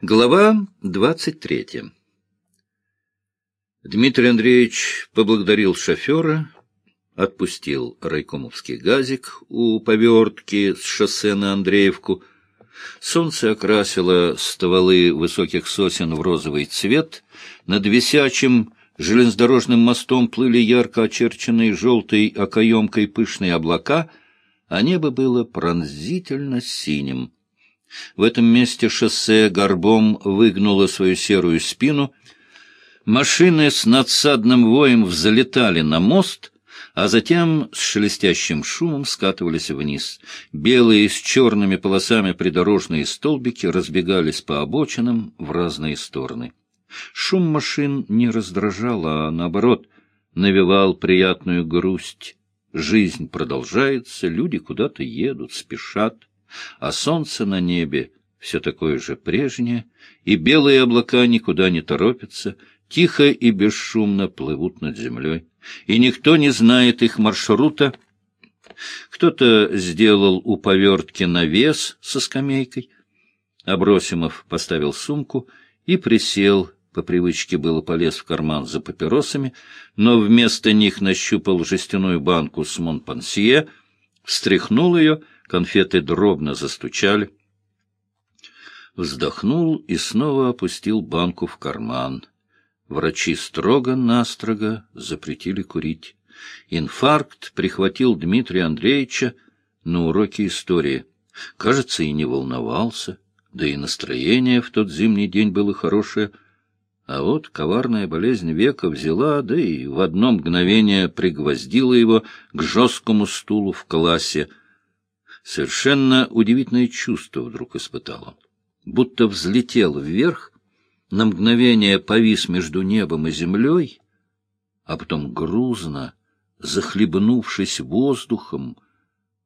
Глава двадцать третья Дмитрий Андреевич поблагодарил шофера, отпустил райкомовский газик у повертки с шоссе на Андреевку. Солнце окрасило стволы высоких сосен в розовый цвет. Над висячим железнодорожным мостом плыли ярко очерченные желтой окоемкой пышные облака, а небо было пронзительно синим. В этом месте шоссе горбом выгнуло свою серую спину. Машины с надсадным воем взлетали на мост, а затем с шелестящим шумом скатывались вниз. Белые с черными полосами придорожные столбики разбегались по обочинам в разные стороны. Шум машин не раздражал, а, наоборот, навевал приятную грусть. Жизнь продолжается, люди куда-то едут, спешат а солнце на небе все такое же прежнее, и белые облака никуда не торопятся, тихо и бесшумно плывут над землей, и никто не знает их маршрута. Кто-то сделал у повертки навес со скамейкой. Абросимов поставил сумку и присел, по привычке было полез в карман за папиросами, но вместо них нащупал жестяную банку с Монпансье, встряхнул ее — Конфеты дробно застучали. Вздохнул и снова опустил банку в карман. Врачи строго-настрого запретили курить. Инфаркт прихватил Дмитрия Андреевича на уроке истории. Кажется, и не волновался, да и настроение в тот зимний день было хорошее. А вот коварная болезнь века взяла, да и в одно мгновение пригвоздила его к жесткому стулу в классе — Совершенно удивительное чувство вдруг испытал он. Будто взлетел вверх, на мгновение повис между небом и землей, а потом грузно, захлебнувшись воздухом,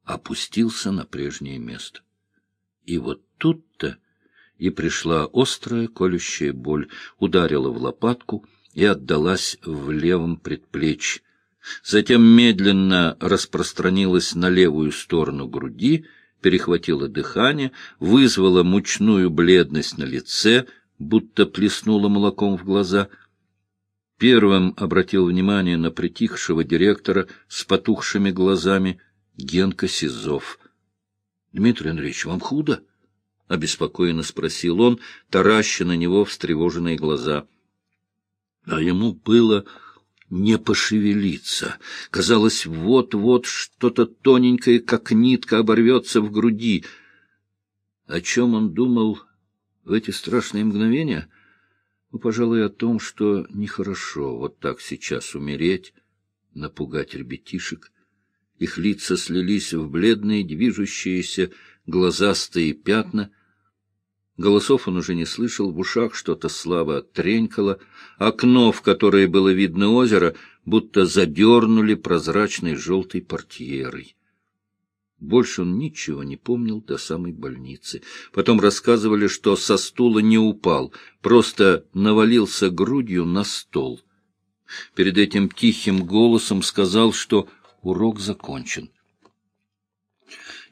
опустился на прежнее место. И вот тут-то и пришла острая колющая боль, ударила в лопатку и отдалась в левом предплечье, затем медленно распространилась на левую сторону груди, перехватила дыхание, вызвала мучную бледность на лице, будто плеснула молоком в глаза. Первым обратил внимание на притихшего директора с потухшими глазами Генка Сизов. — Дмитрий Андреевич, вам худо? — обеспокоенно спросил он, тараща на него встревоженные глаза. А ему было не пошевелиться. Казалось, вот-вот что-то тоненькое, как нитка, оборвется в груди. О чем он думал в эти страшные мгновения? Ну, пожалуй, о том, что нехорошо вот так сейчас умереть, напугать ребятишек. Их лица слились в бледные, движущиеся, глазастые пятна — Голосов он уже не слышал, в ушах что-то слабо тренькало. Окно, в которое было видно озеро, будто задернули прозрачной желтой портьерой. Больше он ничего не помнил до самой больницы. Потом рассказывали, что со стула не упал, просто навалился грудью на стол. Перед этим тихим голосом сказал, что урок закончен.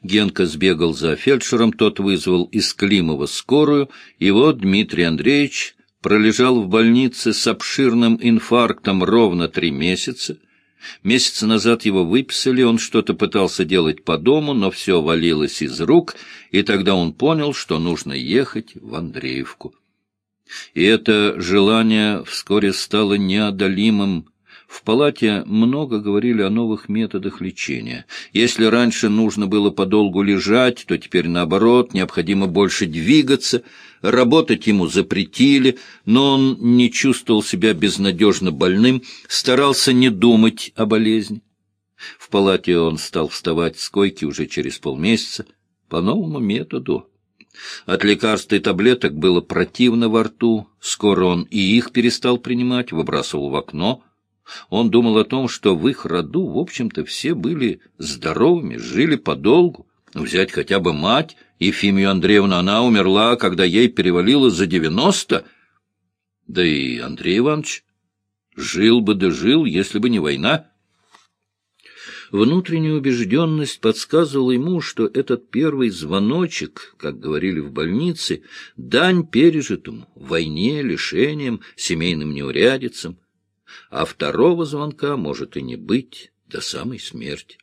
Генка сбегал за фельдшером, тот вызвал из Климова скорую, и вот Дмитрий Андреевич пролежал в больнице с обширным инфарктом ровно три месяца. Месяц назад его выписали, он что-то пытался делать по дому, но все валилось из рук, и тогда он понял, что нужно ехать в Андреевку. И это желание вскоре стало неодолимым, в палате много говорили о новых методах лечения. Если раньше нужно было подолгу лежать, то теперь, наоборот, необходимо больше двигаться. Работать ему запретили, но он не чувствовал себя безнадежно больным, старался не думать о болезни. В палате он стал вставать с койки уже через полмесяца по новому методу. От лекарств и таблеток было противно во рту, скоро он и их перестал принимать, выбрасывал в окно — он думал о том, что в их роду, в общем-то, все были здоровыми, жили подолгу. Взять хотя бы мать, Ефимию Андреевну, она умерла, когда ей перевалило за девяносто. Да и Андрей Иванович жил бы да жил, если бы не война. Внутренняя убежденность подсказывала ему, что этот первый звоночек, как говорили в больнице, дань пережитому, войне, лишениям, семейным неурядицам, а второго звонка может и не быть до самой смерти.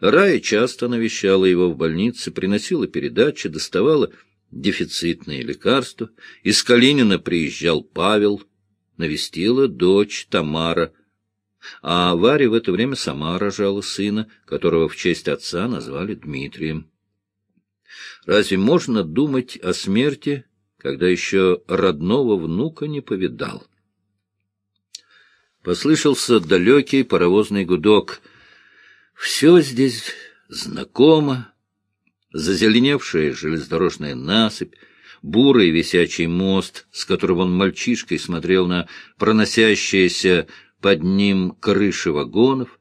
Рая часто навещала его в больнице, приносила передачи, доставала дефицитные лекарства. Из Калинина приезжал Павел, навестила дочь Тамара, а Варя в это время сама рожала сына, которого в честь отца назвали Дмитрием. Разве можно думать о смерти, когда еще родного внука не повидал? Послышался далекий паровозный гудок. Все здесь знакомо. Зазеленевшая железнодорожная насыпь, бурый висячий мост, с которого он мальчишкой смотрел на проносящиеся под ним крыши вагонов,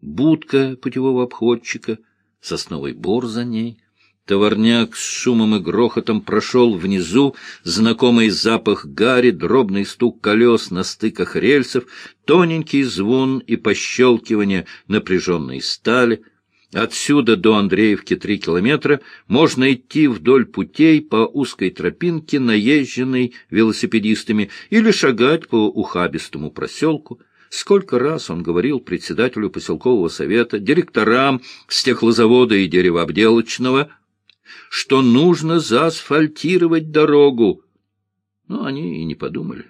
будка путевого обходчика, сосновый бор за ней. Товарняк с шумом и грохотом прошел внизу, знакомый запах гари, дробный стук колес на стыках рельсов, тоненький звон и пощелкивание напряженной стали — Отсюда до Андреевки три километра можно идти вдоль путей по узкой тропинке, наезженной велосипедистами, или шагать по ухабистому проселку. Сколько раз он говорил председателю поселкового совета, директорам стеклозавода и деревообделочного, что нужно заасфальтировать дорогу. Но они и не подумали.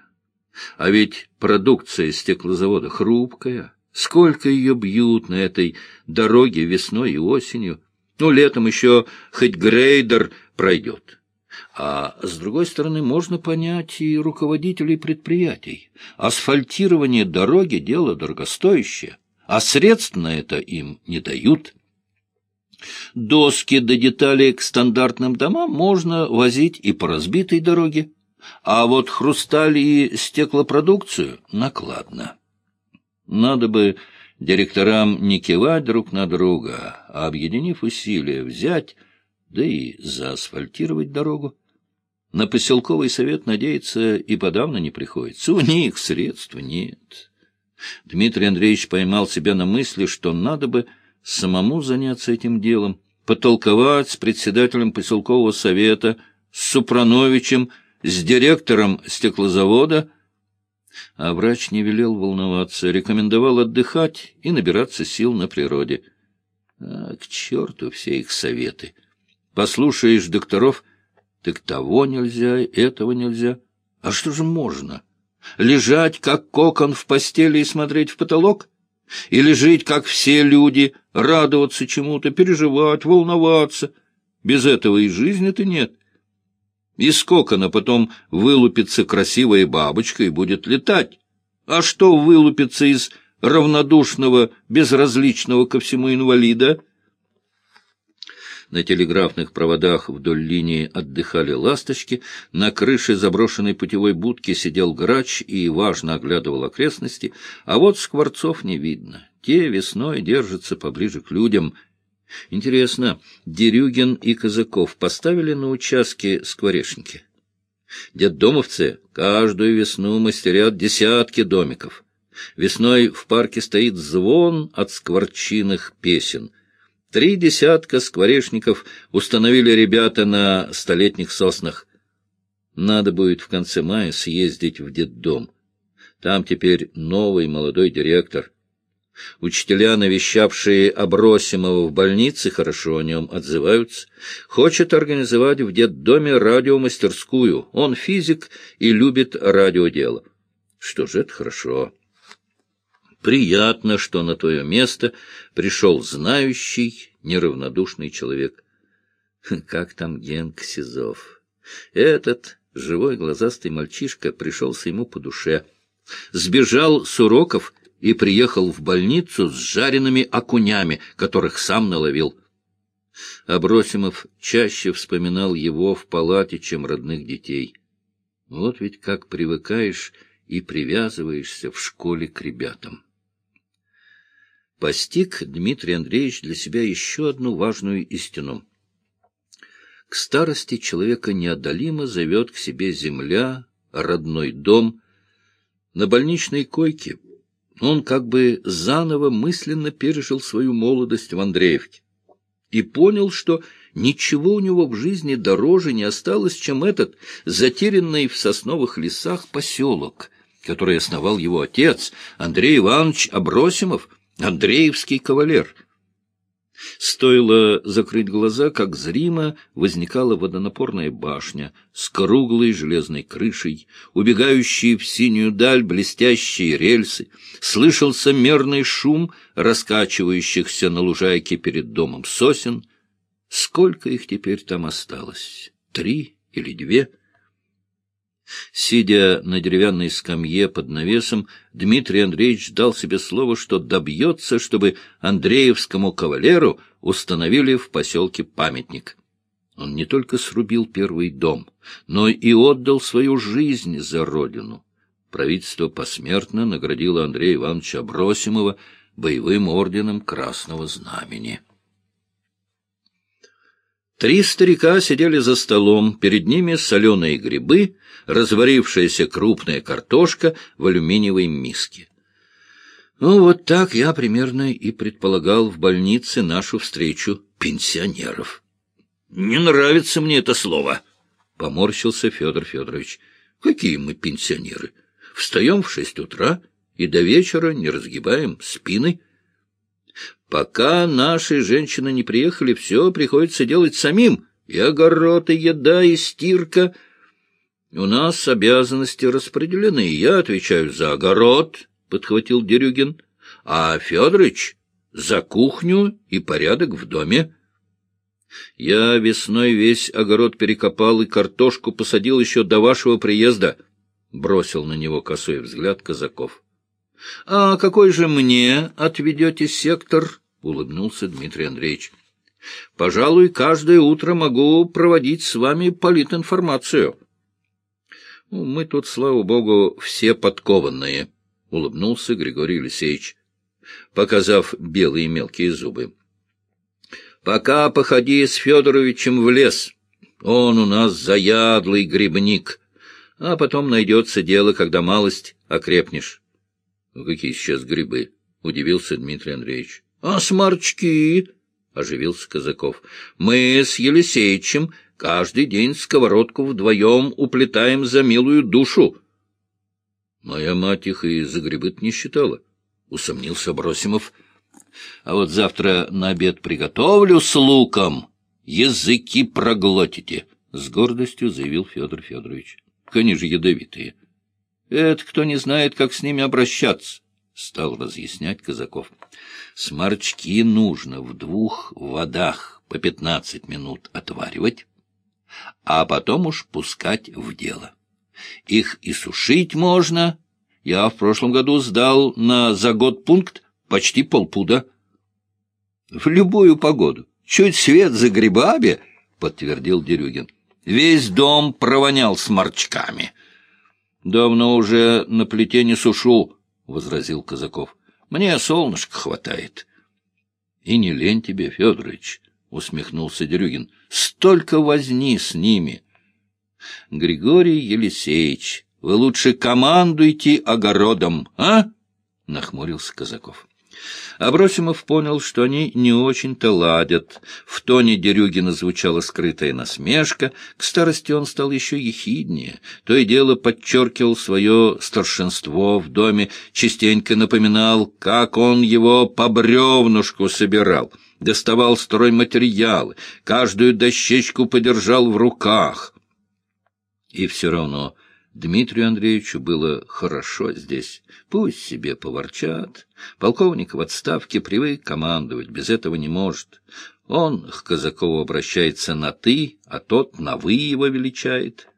А ведь продукция стеклозавода хрупкая. Сколько ее бьют на этой дороге весной и осенью. Ну, летом еще хоть грейдер пройдет. А с другой стороны, можно понять и руководителей предприятий. Асфальтирование дороги — дело дорогостоящее, а средств на это им не дают. Доски до деталей к стандартным домам можно возить и по разбитой дороге, а вот хрусталь и стеклопродукцию накладно. Надо бы директорам не кивать друг на друга, а, объединив усилия, взять, да и заасфальтировать дорогу. На поселковый совет надеяться и подавно не приходится. У них средств нет. Дмитрий Андреевич поймал себя на мысли, что надо бы самому заняться этим делом, потолковать с председателем поселкового совета, с Супрановичем, с директором стеклозавода — а врач не велел волноваться, рекомендовал отдыхать и набираться сил на природе. А, к черту все их советы! Послушаешь докторов, так того нельзя, этого нельзя. А что же можно? Лежать, как кокон в постели и смотреть в потолок? Или жить, как все люди, радоваться чему-то, переживать, волноваться? Без этого и жизни-то нет. — из кокона потом вылупится красивая бабочка и будет летать. А что вылупится из равнодушного, безразличного ко всему инвалида? На телеграфных проводах вдоль линии отдыхали ласточки, на крыше заброшенной путевой будки сидел грач и важно оглядывал окрестности, а вот скворцов не видно. Те весной держатся поближе к людям, Интересно, Дерюгин и Казаков поставили на участке скворечники? Детдомовцы каждую весну мастерят десятки домиков. Весной в парке стоит звон от скворчиных песен. Три десятка скворечников установили ребята на столетних соснах. Надо будет в конце мая съездить в детдом. Там теперь новый молодой директор — Учителя, навещавшие Абросимова в больнице, хорошо о нем отзываются. Хочет организовать в детдоме радиомастерскую. Он физик и любит радиодело. Что же, это хорошо. Приятно, что на твое место пришел знающий, неравнодушный человек. Как там Генк Сизов? Этот живой глазастый мальчишка пришелся ему по душе. Сбежал с уроков — и приехал в больницу с жареными окунями, которых сам наловил. Абросимов чаще вспоминал его в палате, чем родных детей. Вот ведь как привыкаешь и привязываешься в школе к ребятам. Постиг Дмитрий Андреевич для себя еще одну важную истину. К старости человека неодолимо зовет к себе земля, родной дом. На больничной койке Он как бы заново мысленно пережил свою молодость в Андреевке и понял, что ничего у него в жизни дороже не осталось, чем этот затерянный в сосновых лесах поселок, который основал его отец, Андрей Иванович Абросимов, Андреевский кавалер — Стоило закрыть глаза, как зримо возникала водонапорная башня с круглой железной крышей, убегающие в синюю даль блестящие рельсы, слышался мерный шум раскачивающихся на лужайке перед домом сосен. Сколько их теперь там осталось? Три или две? — Сидя на деревянной скамье под навесом, Дмитрий Андреевич дал себе слово, что добьется, чтобы Андреевскому кавалеру установили в поселке памятник. Он не только срубил первый дом, но и отдал свою жизнь за родину. Правительство посмертно наградило Андрея Ивановича Абросимова боевым орденом Красного Знамени. Три старика сидели за столом, перед ними соленые грибы, разварившаяся крупная картошка в алюминиевой миске. Ну, вот так я примерно и предполагал в больнице нашу встречу пенсионеров. — Не нравится мне это слово, — поморщился Федор Федорович. — Какие мы пенсионеры? Встаем в шесть утра и до вечера не разгибаем спины. Пока наши женщины не приехали, все приходится делать самим. И огород, и еда, и стирка. У нас обязанности распределены. Я отвечаю за огород, — подхватил Дерюгин, — а Федорович — за кухню и порядок в доме. Я весной весь огород перекопал и картошку посадил еще до вашего приезда, — бросил на него косой взгляд Казаков. — А какой же мне отведете сектор? — улыбнулся Дмитрий Андреевич. — Пожалуй, каждое утро могу проводить с вами политинформацию. — Мы тут, слава богу, все подкованные, — улыбнулся Григорий Алексеевич, показав белые мелкие зубы. — Пока походи с Федоровичем в лес. Он у нас заядлый грибник. А потом найдется дело, когда малость окрепнешь. — Какие сейчас грибы? — удивился Дмитрий Андреевич. — А сморчки? — оживился Казаков. — Мы с Елисеичем каждый день сковородку вдвоем уплетаем за милую душу. — Моя мать их и за грибы не считала, — усомнился Бросимов. — А вот завтра на обед приготовлю с луком. Языки проглотите, — с гордостью заявил Федор Федорович. — же ядовитые. — это кто не знает, как с ними обращаться, — стал разъяснять Казаков. Сморчки нужно в двух водах по пятнадцать минут отваривать, а потом уж пускать в дело. Их и сушить можно. Я в прошлом году сдал на за год пункт почти полпуда. — В любую погоду. Чуть свет за грибами, — подтвердил Дерюгин. Весь дом провонял сморчками. — Давно уже на плите не сушу, — возразил Казаков. — Мне солнышка хватает. — И не лень тебе, Федорович, — усмехнулся Дерюгин. — Столько возни с ними. — Григорий Елисеевич, вы лучше командуйте огородом, а? — нахмурился Казаков. Абросимов понял, что они не очень-то ладят. В тоне Дерюгина звучала скрытая насмешка. К старости он стал еще ехиднее. То и дело подчеркивал свое старшинство в доме, частенько напоминал, как он его по бревнушку собирал. Доставал стройматериалы, каждую дощечку подержал в руках. И все равно Дмитрию Андреевичу было хорошо здесь. Пусть себе поворчат. Полковник в отставке привык командовать, без этого не может. Он к Казакову обращается на «ты», а тот на «вы» его величает.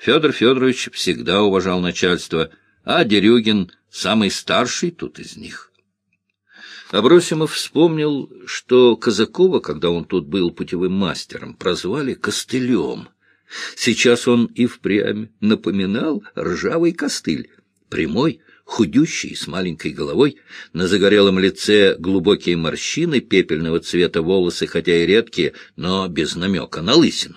Федор Федорович всегда уважал начальство, а Дерюгин — самый старший тут из них. Абросимов вспомнил, что Казакова, когда он тут был путевым мастером, прозвали «костылем». Сейчас он и впрямь напоминал ржавый костыль, прямой, худющий, с маленькой головой, на загорелом лице глубокие морщины, пепельного цвета волосы, хотя и редкие, но без намека на лысину.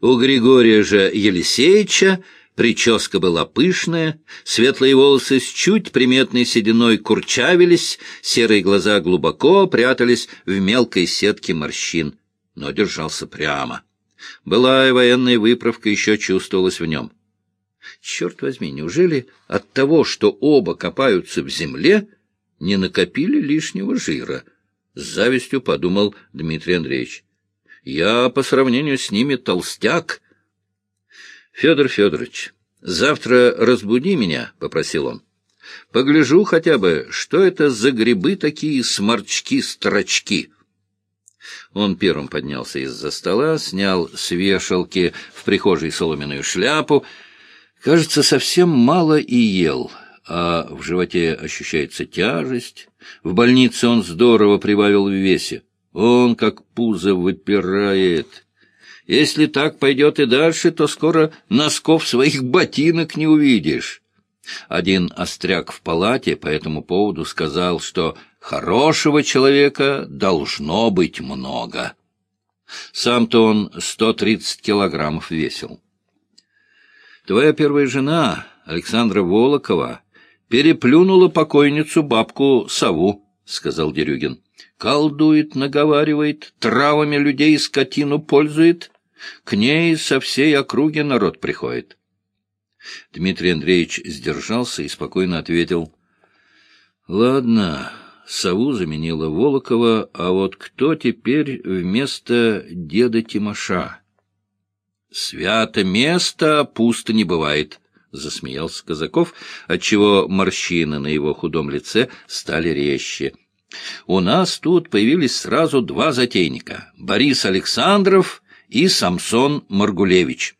У Григория же Елисеевича Прическа была пышная, светлые волосы с чуть приметной сединой курчавились, серые глаза глубоко прятались в мелкой сетке морщин, но держался прямо. Былая военная выправка еще чувствовалась в нем. Черт возьми, неужели от того, что оба копаются в земле, не накопили лишнего жира? С завистью подумал Дмитрий Андреевич. Я по сравнению с ними толстяк, Федор Федорович, завтра разбуди меня, — попросил он. Погляжу хотя бы, что это за грибы такие сморчки-строчки. Он первым поднялся из-за стола, снял с вешалки в прихожей соломенную шляпу. Кажется, совсем мало и ел, а в животе ощущается тяжесть. В больнице он здорово прибавил в весе. Он как пузо выпирает. Если так пойдет и дальше, то скоро носков своих ботинок не увидишь. Один остряк в палате по этому поводу сказал, что хорошего человека должно быть много. Сам-то он сто тридцать килограммов весил. Твоя первая жена, Александра Волокова, переплюнула покойницу бабку Саву, — сказал Дерюгин. Колдует, наговаривает, травами людей скотину пользует, к ней со всей округи народ приходит. Дмитрий Андреевич сдержался и спокойно ответил. — Ладно, сову заменила Волокова, а вот кто теперь вместо деда Тимоша? — Свято место пусто не бывает, — засмеялся Казаков, отчего морщины на его худом лице стали резче. — У нас тут появились сразу два затейника — Борис Александров и Самсон Маргулевич.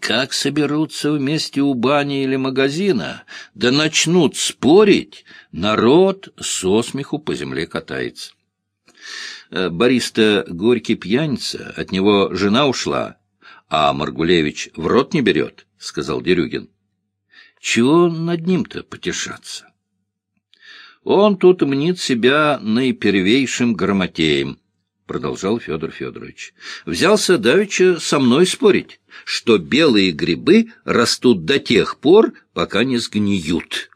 Как соберутся вместе у бани или магазина, да начнут спорить, народ со смеху по земле катается. Э, Борис-то горький пьяница, от него жена ушла, а Маргулевич в рот не берет, — сказал Дерюгин. Чего над ним-то потешаться? Он тут мнит себя наипервейшим грамотеем, — продолжал Федор Федорович. — Взялся давеча со мной спорить, что белые грибы растут до тех пор, пока не сгниют.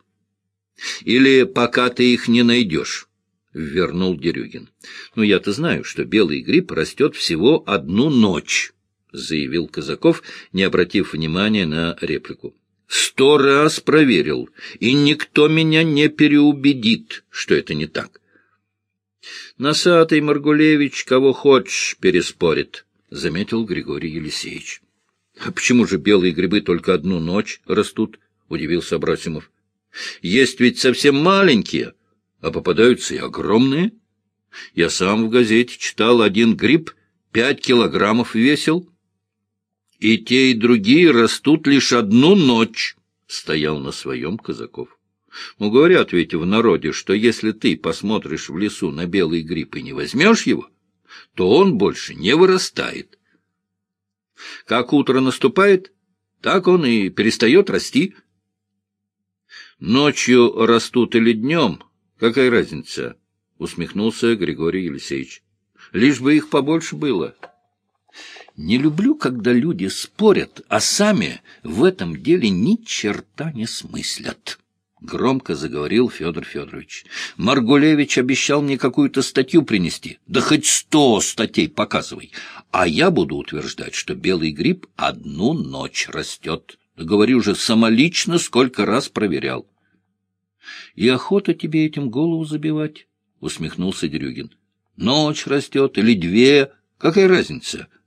Или пока ты их не найдешь, — вернул Дерюгин. — Ну, я-то знаю, что белый гриб растет всего одну ночь, — заявил Казаков, не обратив внимания на реплику. — Сто раз проверил, и никто меня не переубедит, что это не так. — Носатый Маргулевич кого хочешь переспорит, — заметил Григорий Елисеевич. — А почему же белые грибы только одну ночь растут? — удивился Абрасимов. — Есть ведь совсем маленькие, а попадаются и огромные. Я сам в газете читал, один гриб пять килограммов весил. И те, и другие растут лишь одну ночь, — стоял на своем Казаков. Ну, говорят ведь в народе, что если ты посмотришь в лесу на белый гриб и не возьмешь его, то он больше не вырастает. Как утро наступает, так он и перестает расти. Ночью растут или днем, какая разница? — усмехнулся Григорий Елисеевич. — Лишь бы их побольше было. Не люблю, когда люди спорят, а сами в этом деле ни черта не смыслят. — громко заговорил Федор Федорович. — Маргулевич обещал мне какую-то статью принести. Да хоть сто статей показывай. А я буду утверждать, что белый гриб одну ночь растет. Говорю же, самолично сколько раз проверял. — И охота тебе этим голову забивать? — усмехнулся Дерюгин. — Ночь растет или две, какая разница? —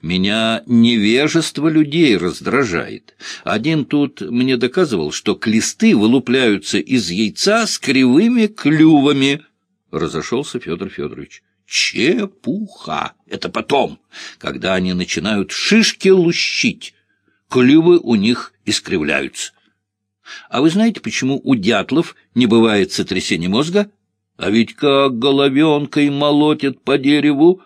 меня невежество людей раздражает. Один тут мне доказывал, что клесты вылупляются из яйца с кривыми клювами. Разошелся Федор Федорович. Чепуха! Это потом, когда они начинают шишки лущить. Клювы у них искривляются. А вы знаете, почему у дятлов не бывает сотрясения мозга? А ведь как головенкой молотит по дереву,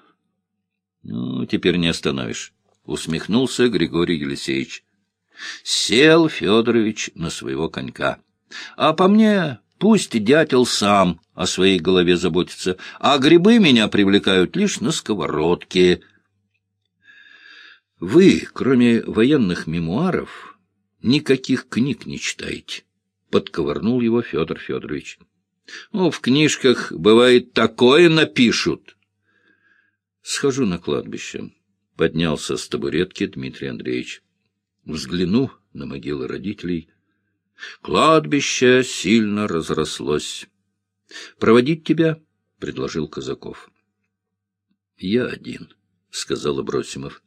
ну, теперь не остановишь, — усмехнулся Григорий Елисеевич. Сел Федорович на своего конька. А по мне, пусть дятел сам о своей голове заботится, а грибы меня привлекают лишь на сковородке. Вы, кроме военных мемуаров, никаких книг не читаете, — подковырнул его Федор Федорович. — Ну, в книжках, бывает, такое напишут. — Схожу на кладбище, — поднялся с табуретки Дмитрий Андреевич. Взгляну на могилы родителей. Кладбище сильно разрослось. — Проводить тебя? — предложил Казаков. — Я один, — сказал Абросимов.